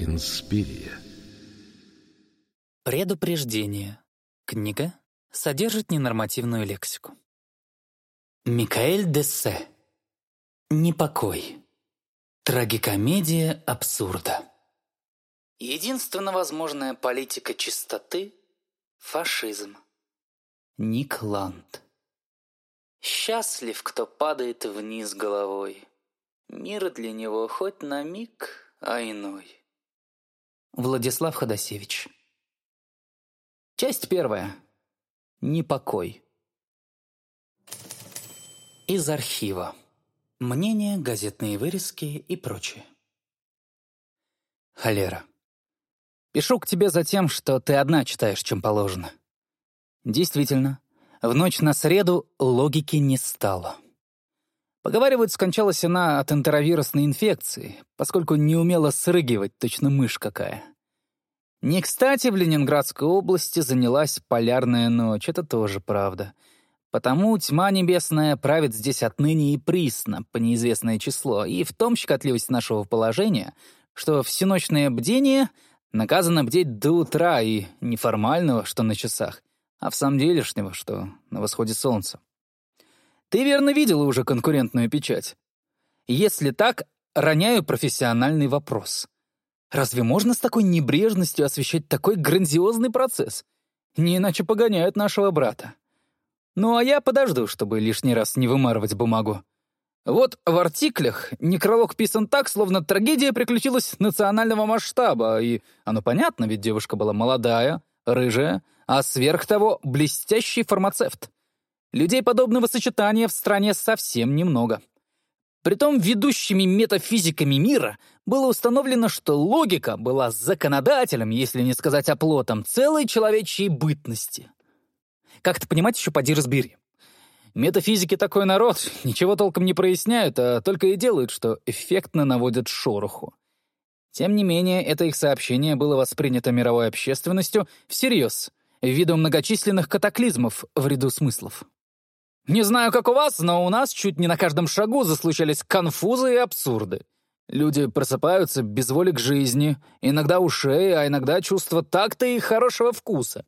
Инспирия. Предупреждение. Книга содержит ненормативную лексику. Микаэль Дессе. Непокой. Трагикомедия абсурда. Единственно возможная политика чистоты — фашизм. Ник Ланд. Счастлив, кто падает вниз головой. Мир для него хоть на миг, а иной. Владислав Ходосевич. Часть первая. Непокой. Из архива. Мнения, газетные вырезки и прочее. Холера. Пишу к тебе за тем, что ты одна читаешь, чем положено. Действительно, в ночь на среду логики не стало. Поговаривают, скончалась она от энтеровирусной инфекции, поскольку не умела срыгивать, точно мышь какая. Не кстати в Ленинградской области занялась полярная ночь, это тоже правда. Потому тьма небесная правит здесь отныне и присно, по неизвестное число, и в том щекотливость нашего положения, что всеночное бдение наказано бдеть до утра и неформального, что на часах, а в самом делешнего, что на восходе солнца. Ты верно видела уже конкурентную печать? Если так, роняю профессиональный вопрос — Разве можно с такой небрежностью освещать такой грандиозный процесс? Не иначе погоняют нашего брата. Ну а я подожду, чтобы лишний раз не вымарывать бумагу. Вот в артиклях некролог писан так, словно трагедия приключилась национального масштаба, и оно понятно, ведь девушка была молодая, рыжая, а сверх того блестящий фармацевт. Людей подобного сочетания в стране совсем немного. Притом ведущими метафизиками мира было установлено, что логика была законодателем, если не сказать оплотом, целой человечьей бытности. Как это понимать, еще поди разбери. Метафизики такой народ, ничего толком не проясняют, а только и делают, что эффектно наводят шороху. Тем не менее, это их сообщение было воспринято мировой общественностью всерьез, ввиду многочисленных катаклизмов в ряду смыслов. Не знаю, как у вас, но у нас чуть не на каждом шагу заслучались конфузы и абсурды. Люди просыпаются без воли к жизни, иногда ушей, а иногда чувства такта и хорошего вкуса.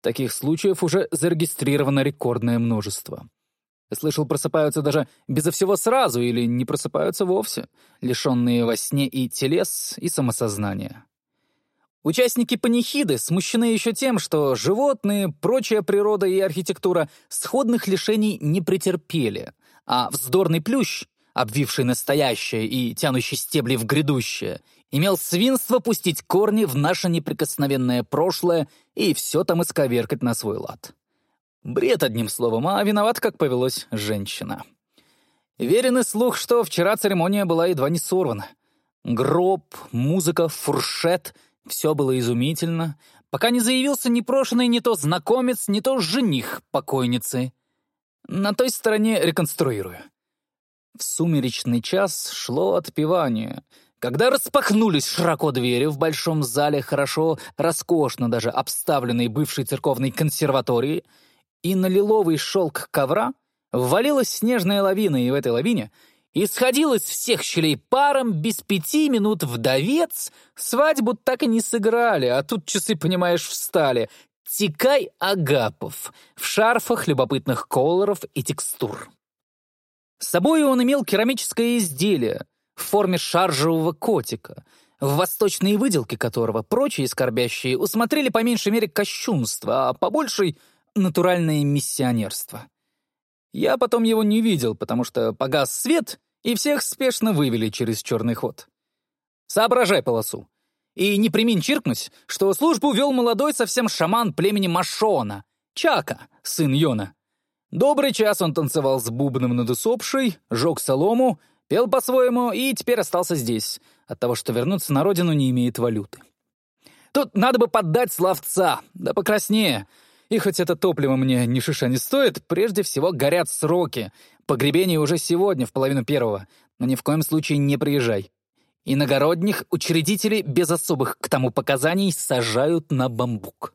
Таких случаев уже зарегистрировано рекордное множество. Слышал, просыпаются даже безо всего сразу или не просыпаются вовсе, лишенные во сне и телес, и самосознания. Участники панихиды смущены еще тем, что животные, прочая природа и архитектура сходных лишений не претерпели, а вздорный плющ, обвивший настоящее и тянущий стебли в грядущее, имел свинство пустить корни в наше неприкосновенное прошлое и все там исковеркать на свой лад. Бред, одним словом, а виноват, как повелось, женщина. Верен слух, что вчера церемония была едва не сорвана. Гроб, музыка, фуршет — все было изумительно, пока не заявился непрошенный не то знакомец, не то жених покойницы. На той стороне реконструирую. В сумеречный час шло отпевание. Когда распахнулись широко двери в большом зале, хорошо, роскошно даже обставленной бывшей церковной консерватории, и на лиловый шелк ковра ввалилась снежная лавина, и в этой лавине — Исходил из всех щелей паром, без пяти минут вдовец. Свадьбу так и не сыграли, а тут часы, понимаешь, встали. Тикай Агапов в шарфах любопытных колоров и текстур. С собой он имел керамическое изделие в форме шаржевого котика, в восточной выделке которого прочие скорбящие усмотрели по меньшей мере кощунство, а по большей — натуральное миссионерство. Я потом его не видел, потому что погас свет, и всех спешно вывели через черный ход. Соображай полосу. И не примин чиркнуть, что службу вел молодой совсем шаман племени Машона, Чака, сын Йона. Добрый час он танцевал с бубном над усопшей, жег солому, пел по-своему и теперь остался здесь, от того, что вернуться на родину не имеет валюты. Тут надо бы поддать словца, да покраснее — и хоть это топливо мне ни шиша не стоит, прежде всего горят сроки. Погребение уже сегодня, в половину первого. Но ни в коем случае не приезжай. Иногородних учредители без особых к тому показаний сажают на бамбук.